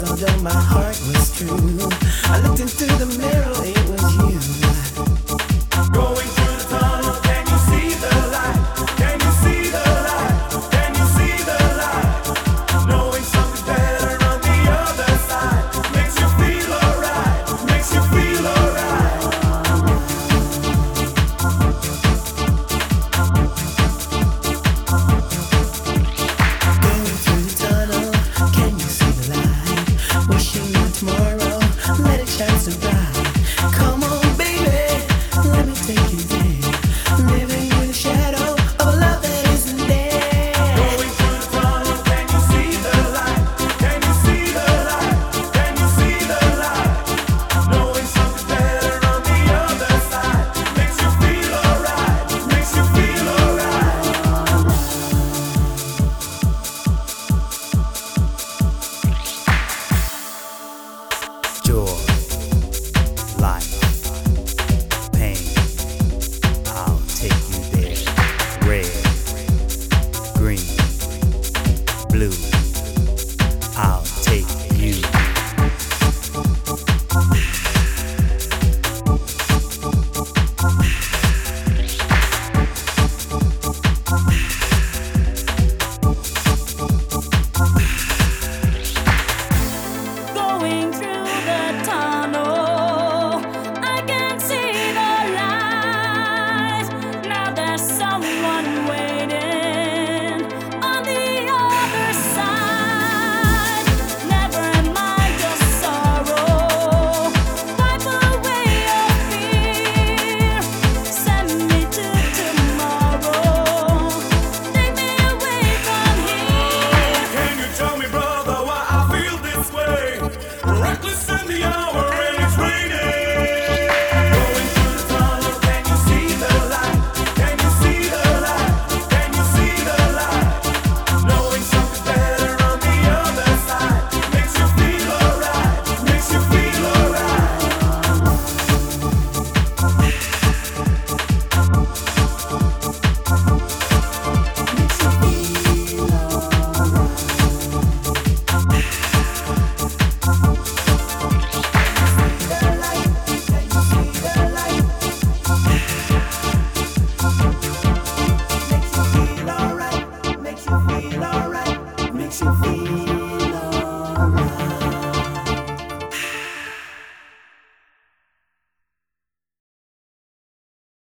reasons that my heart was true. I looked into the mirror, tomorrow. Let it chance around. Come I'll take